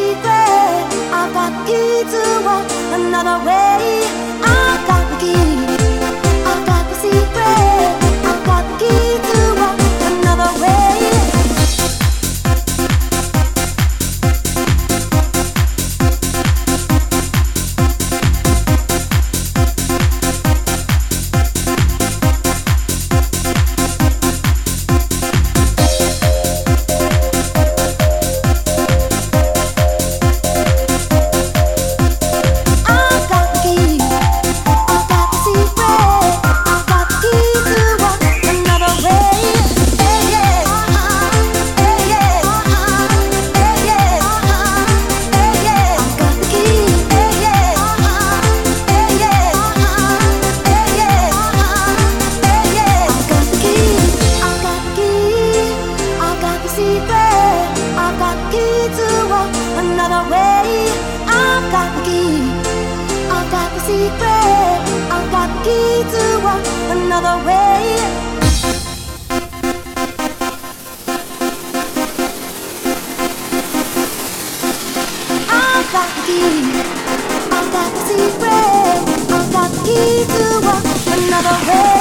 secret. I've got key to another way. Another way. I've got the key. I've got the secret. I've got the key to another way. I've got the key. I've got the secret. I've got the key to another way.